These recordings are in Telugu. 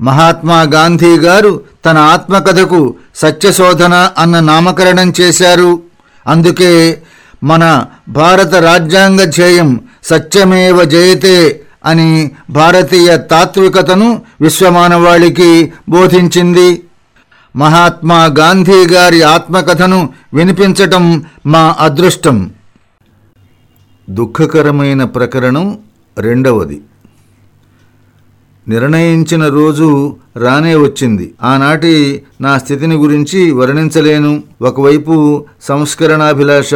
మహాత్మా గాంధీ గారు తన ఆత్మకథకు సత్యశోధన అన్న నామకరణం చేశారు. అందుకే మన భారత రాజ్యాంగ ధ్యేయం సత్యమేవ జయతే అని భారతీయ తాత్వికతను విశ్వమానవాళికి బోధించింది. మహాత్మా గాంధీ గారి ఆత్మకథను వినిపించటం మా అదృష్టం. దుఃఖకరమైన ప్రకరణం రెండవది. నిర్ణయించిన రోజు రానే వచ్చింది. ఆనాటి నా స్థితిని గురించి వర్ణించలేను. ఒకవైపు సంస్కరణాభిలాష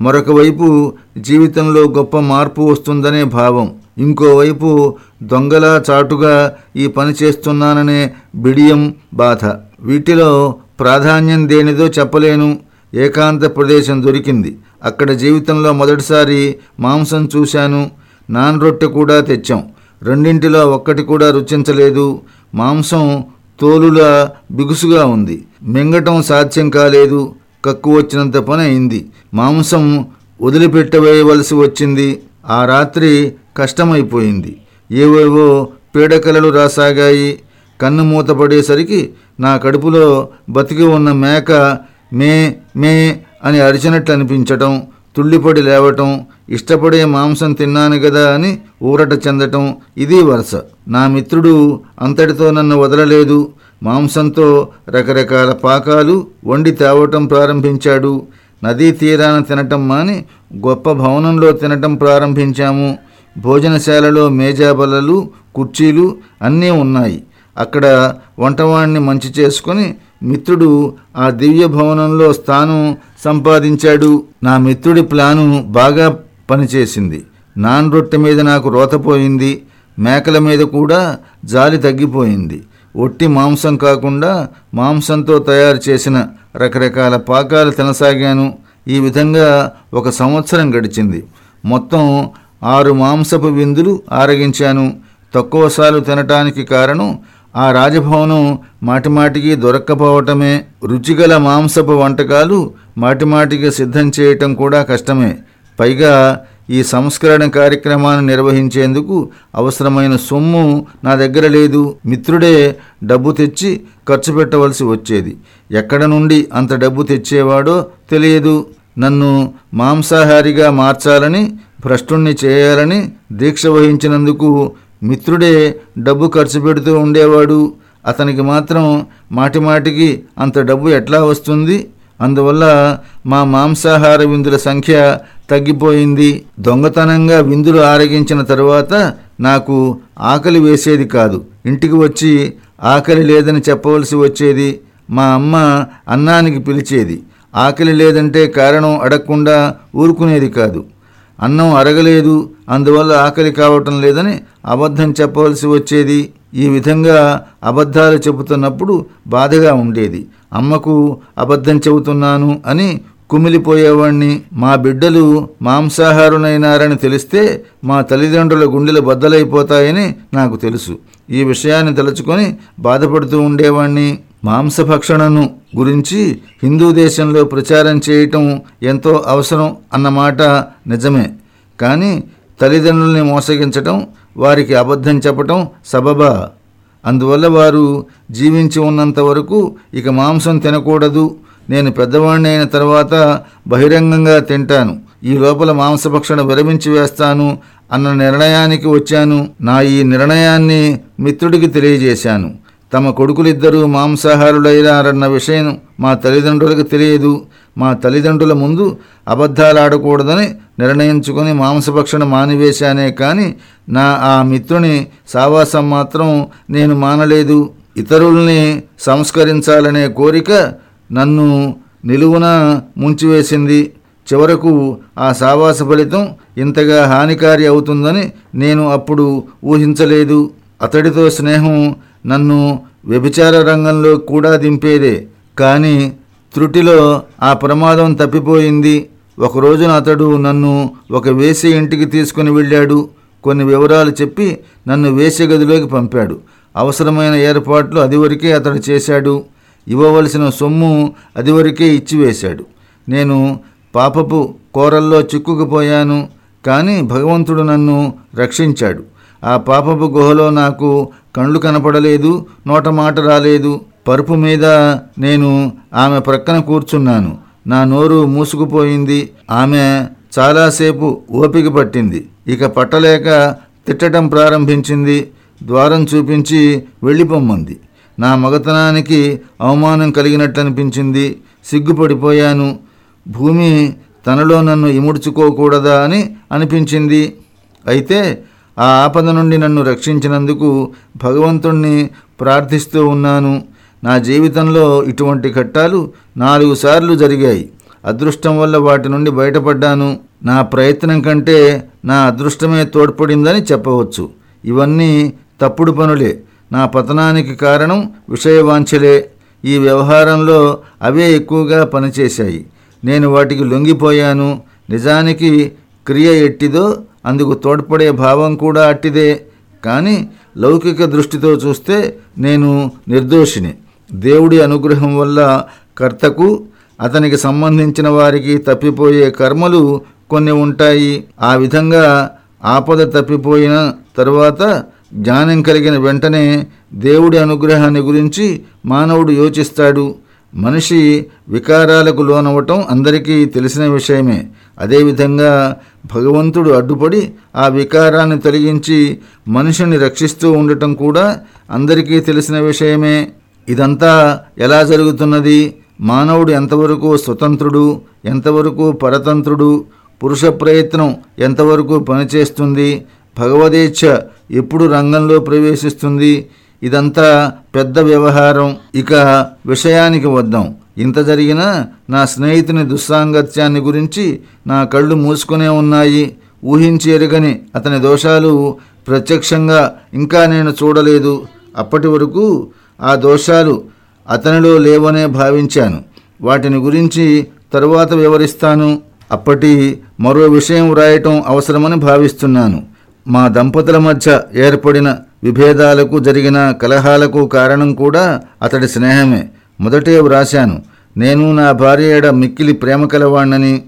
మరొక వైపు జీవితంలో గొప్ప మార్పు వస్తుందనే భావం. ఇంకోవైపు దొంగలా చాటుగా ఈ పని చేస్తున్నాననే బిడియం బాధ. వీటిలో ప్రాధాన్యం దేనిదో చెప్పలేను. ఏకాంత ప్రదేశం దొరికింది. అక్కడ జీవితంలో మొదటిసారి మాంసం చూశాను. నాన్ రొట్టె కూడా తెచ్చాం. రెండింటిలో ఒక్కటి కూడా రుచించలేదు. మాంసం తోలులా బిగుసుగా ఉంది. మింగటం సాధ్యం కాలేదు. కక్కు వచ్చినంత పని అయింది. మాంసం వదిలిపెట్టవేయవలసి వచ్చింది. ఆ రాత్రి కష్టమైపోయింది. ఏవేవో పీడకలలు రాసాగాయి. కన్ను మూతపడేసరికి నా కడుపులో బతికి ఉన్న మేక మే మే అని అరిచినట్లు అనిపించటం తుళ్ళిపడి లేవటం ఇష్టపడే మాంసం తిన్నాను కదా అని ఊరట చెందటం ఇది వరుస. నా మిత్రుడు అంతటితో నన్ను వదలలేదు. మాంసంతో రకరకాల పాకాలు వండి తేవటం ప్రారంభించాడు. నదీ తీరాన తినటం మాని గొప్ప భవనంలో తినటం ప్రారంభించాము. భోజనశాలలో మేజాబలలు కుర్చీలు అన్నీ ఉన్నాయి. అక్కడ వంటవాణ్ణి మంచి చేసుకొని మిత్రుడు ఆ దివ్య భవనంలో స్థానం సంపాదించాడు. నా మిత్రుడి ప్లాను బాగా పనిచేసింది. నాన్ రొట్టె మీద నాకు రోతపోయింది. మేకల మీద కూడా జాలి తగ్గిపోయింది. ఒట్టి మాంసం కాకుండా మాంసంతో తయారు చేసిన రకరకాల పాకాలు తినసాగాను. ఈ విధంగా ఒక సంవత్సరం గడిచింది. మొత్తం ఆరు మాంసపు విందులు ఆరగించాను. తక్కువసార్లు తినటానికి కారణం ఆ రాజభవనం మాటిమాటికి దొరక్కపోవటమే రుచిగల మాంసపు వంటకాలు మాటిమాటికి సిద్ధం చేయటం కూడా కష్టమే. పైగా ఈ సంస్కరణ కార్యక్రమాన్ని నిర్వహించేందుకు అవసరమైన సొమ్ము నా దగ్గర లేదు. మిత్రుడే డబ్బు తెచ్చి ఖర్చు పెట్టవలసి వచ్చేది. ఎక్కడ నుండి అంత డబ్బు తెచ్చేవాడో తెలియదు. నన్ను మాంసాహారిగా మార్చాలని భ్రష్టుణ్ణి చేయాలని దీక్ష వహించినందుకు మిత్రుడే డబ్బు ఖర్చు పెడుతూ ఉండేవాడు. అతనికి మాత్రం మాటిమాటికి అంత డబ్బు ఎట్లా వస్తుంది? అందువల్ల మా మాంసాహార విందుల సంఖ్య తగ్గిపోయింది. దొంగతనంగా విందులు ఆరగించిన తరువాత నాకు ఆకలి వేసేది కాదు. ఇంటికి వచ్చి ఆకలి లేదని చెప్పవలసి వచ్చేది. మా అమ్మ అన్నానికి పిలిచేది. ఆకలి లేదంటే కారణం అడగకుండా ఊరుకునేది కాదు. అన్నం అరగలేదు అందువల్ల ఆకలి కావటం లేదని అబద్ధం చెప్పవలసి వచ్చేది. ఈ విధంగా అబద్ధాలు చెబుతున్నప్పుడు బాధగా ఉండేది. అమ్మకు అబద్ధం చెబుతున్నాను అని కుమిలిపోయేవాణ్ణి. మా బిడ్డలు మాంసాహారునైనారని తెలిస్తే మా తల్లిదండ్రుల గుండెలు బద్దలైపోతాయని నాకు తెలుసు. ఈ విషయాన్ని తలుచుకొని బాధపడుతూ ఉండేవాణ్ణి. మాంసభక్షణను గురించి హిందూ దేశంలో ప్రచారం చేయటం ఎంతో అవసరం అన్నమాట నిజమే. కానీ తల్లిదండ్రుల్ని మోసగించటం వారికి అబద్ధం చెప్పటం సబబా. అందువల్ల వారు జీవించి ఉన్నంత వరకు ఇక మాంసం తినకూడదు. నేను పెద్దవాడిని అయిన తర్వాత బహిరంగంగా తింటాను. ఈ లోపల మాంసభక్షణ విరమించి వేస్తాను అన్న నిర్ణయానికి వచ్చాను. నా ఈ నిర్ణయాన్ని మిత్రుడికి తెలియజేశాను. తమ కొడుకులిద్దరూ మాంసాహారులైనారన్న విషయం మా తల్లిదండ్రులకు తెలియదు. మా తల్లిదండ్రుల ముందు అబద్ధాలాడకూడదని నిర్ణయించుకుని మాంసభక్షణ మానివేశానే కానీ నా ఆ మిత్రుని సావాసం మాత్రం నేను మానలేదు. ఇతరుల్ని సంస్కరించాలనే కోరిక నన్ను నిలువున ముంచివేసింది. చివరకు ఆ సావాస ఫలితం ఇంతగా హానికారి అవుతుందని నేను అప్పుడు ఊహించలేదు. అతడితో స్నేహం నన్ను వ్యభిచార రంగంలో కూడా దింపేదే. కానీ త్రుటిలో ఆ ప్రమాదం తప్పిపోయింది. ఒక రోజున అతడు నన్ను ఒక వేసి ఇంటికి తీసుకుని వెళ్ళాడు. కొన్ని వివరాలు చెప్పి నన్ను వేసే గదిలోకి పంపాడు. అవసరమైన ఏర్పాట్లు అదివరకే అతడు చేశాడు. ఇవ్వవలసిన సొమ్ము అదివరకే ఇచ్చివేశాడు నేను పాపపు కోరల్లో చిక్కుకుపోయాను. కానీ భగవంతుడు నన్ను రక్షించాడు. ఆ పాపపు గుహలో నాకు కళ్ళు కనపడలేదు నోట మాట రాలేదు. పరుపు మీద నేను ఆమె ప్రక్కన కూర్చున్నాను. నా నోరు మూసుకుపోయింది. ఆమె చాలాసేపు ఓపిక పట్టింది. ఇక పట్టలేక తిట్టడం ప్రారంభించింది. ద్వారం చూపించి వెళ్ళిపోమ్మంది. నా మగతనానికి అవమానం కలిగినట్టు అనిపించింది సిగ్గుపడిపోయాను. భూమి తనలో నన్ను ఇముడ్చుకోకూడదా అని అనిపించింది. అయితే ఆ ఆపద నుండి నన్ను రక్షించినందుకు భగవంతుణ్ణి ప్రార్థిస్తూ ఉన్నాను. నా జీవితంలో ఇటువంటి ఘట్టాలు నాలుగు సార్లు జరిగాయి. అదృష్టం వల్ల వాటి నుండి బయటపడ్డాను. నా ప్రయత్నం కంటే నా అదృష్టమే తోడ్పడిందని చెప్పవచ్చు. ఇవన్నీ తప్పుడు పనులే. నా పతనానికి కారణం విషయవాంఛలే. ఈ వ్యవహారంలో అవే ఎక్కువగా పనిచేశాయి. నేను వాటికి లొంగిపోయాను. నిజానికి క్రియ ఎట్టిదో అందుకు తోడ్పడే భావం కూడా అట్టిదే. కానీ లౌకిక దృష్టితో చూస్తే నేను నిర్దోషిని. దేవుడి అనుగ్రహం వల్ల కర్తకు అతనికి సంబంధించిన వారికి తప్పిపోయే కర్మలు కొన్ని ఉంటాయి. ఆ విధంగా ఆపద తప్పిపోయిన తరువాత జ్ఞానం కలిగిన వెంటనే దేవుడి అనుగ్రహాన్ని గురించి మానవుడు యోచిస్తాడు. మనిషి వికారాలకు లోనవటం అందరికీ తెలిసిన విషయమే. అదేవిధంగా భగవంతుడు అడ్డుపడి ఆ వికారాన్ని తొలగించి మనిషిని రక్షిస్తూ ఉండటం కూడా అందరికీ తెలిసిన విషయమే. ఇదంతా ఎలా జరుగుతున్నది? మానవుడు ఎంతవరకు స్వతంత్రుడు? ఎంతవరకు పరతంత్రుడు? పురుష ప్రయత్నం ఎంతవరకు పనిచేస్తుంది? భగవదేచ్ఛ ఎప్పుడు రంగంలో ప్రవేశిస్తుంది? ఇదంతా పెద్ద వ్యవహారం. ఇక విషయానికి వద్దాం. ఇంత జరిగినా నా స్నేహితుని దుస్సాంగత్యాన్ని గురించి నా కళ్ళు మూసుకునే ఉన్నాయి. ఊహించి ఎరుగని అతని దోషాలు ప్రత్యక్షంగా ఇంకా నేను చూడలేదు. అప్పటి వరకు ఆ దోషాలు అతనిలో లేవనే భావించాను. వాటిని గురించి తరువాత వివరిస్తాను. అప్పటి మరో విషయం వ్రాయటం అవసరమని భావిస్తున్నాను. మా దంపతుల మధ్య ఏర్పడిన విభేదాలకు జరిగిన కలహాలకు కారణం కూడా అతడి స్నేహమే. మొదటే వ్రాశాను. నేను నా భార్య ఎడ మిక్కిలి ప్రేమ కలవాణ్ణని.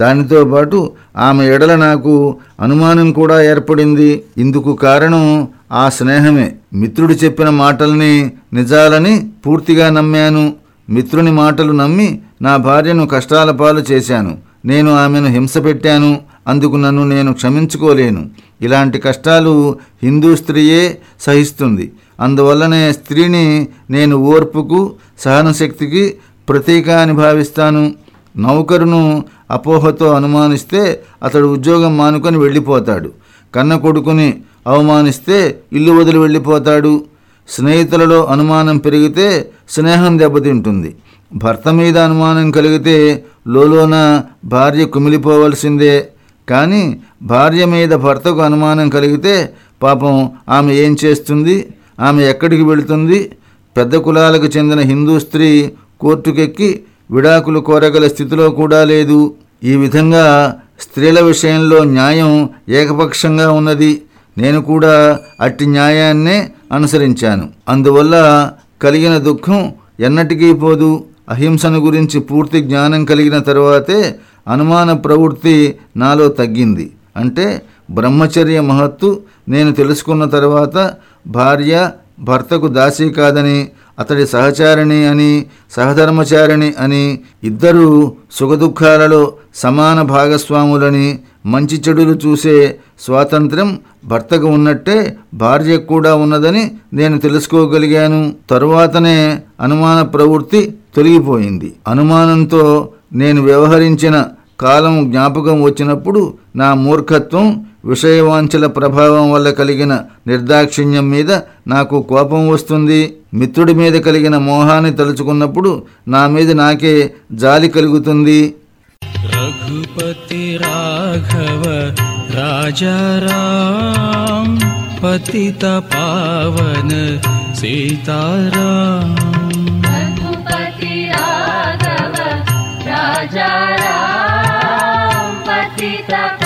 దానితో పాటు ఆమె ఎడల నాకు అనుమానం కూడా ఏర్పడింది. ఇందుకు కారణం ఆ స్నేహమే. మిత్రుడు చెప్పిన మాటల్ని నిజాలని పూర్తిగా నమ్మాను. మిత్రుని మాటలు నమ్మి నా భార్యను కష్టాల పాలు చేశాను. నేను ఆమెను హింస పెట్టాను. అందుకు నన్ను నేను క్షమించుకోలేను. ఇలాంటి కష్టాలు హిందూ స్త్రీయే సహిస్తుంది. అందువల్లనే స్త్రీని నేను ఓర్పుకు సహనశక్తికి ప్రతీక అని భావిస్తాను. నౌకరును అపోహతో అనుమానిస్తే అతడు ఉద్యోగం మానుకొని వెళ్ళిపోతాడు. కన్న కొడుకుని అవమానిస్తే ఇల్లు వదిలి వెళ్ళిపోతాడు. స్నేహితులలో అనుమానం పెరిగితే స్నేహం దెబ్బతింటుంది. భర్త మీద అనుమానం కలిగితే లోలోన భార్య కుమిలిపోవలసిందే. కానీ భార్య మీద భర్తకు అనుమానం కలిగితే పాపం ఆమె ఏం చేస్తుంది? ఆమె ఎక్కడికి వెళుతుంది? పెద్ద కులాలకు చెందిన హిందూ స్త్రీ కోర్టుకెక్కి విడాకులు కోరగల స్థితిలో కూడా లేదు. ఈ విధంగా స్త్రీల విషయంలో న్యాయం ఏకపక్షంగా ఉన్నది. నేను కూడా అట్టి న్యాయాన్నే అనుసరించాను. అందువల్ల కలిగిన దుఃఖం ఎన్నటికీ పోదు. అహింసను గురించి పూర్తి జ్ఞానం కలిగిన తర్వాతే అనుమాన ప్రవృత్తి నాలో తగ్గింది. అంటే బ్రహ్మచర్య మహత్తు నేను తెలుసుకున్న తర్వాత భార్య భర్తకు దాసి కాదని అతడి సహచారిణి అని సహధర్మచారిణి అని ఇద్దరూ సుఖదుఖాలలో సమాన భాగస్వాములని మంచి చెడులు చూసే స్వాతంత్ర్యం భర్తకు ఉన్నట్టే భార్యకు కూడా ఉన్నదని నేను తెలుసుకోగలిగాను. తరువాతనే అనుమాన ప్రవృత్తి తొలగిపోయింది. అనుమానంతో నేను వ్యవహరించిన కాలం జ్ఞాపకం వచ్చినప్పుడు నా మూర్ఖత్వం విషయవాంఛల ప్రభావం వల్ల కలిగిన నిర్దాక్షిణ్యం మీద నాకు కోపం వస్తుంది. మిత్రుడి మీద కలిగిన మోహాన్ని తలుచుకున్నప్పుడు నా మీద నాకే జాలి కలుగుతుంది. రఘుపతి రాఘవ రాజారావన సీతారా పావన సీతారాం. పతిత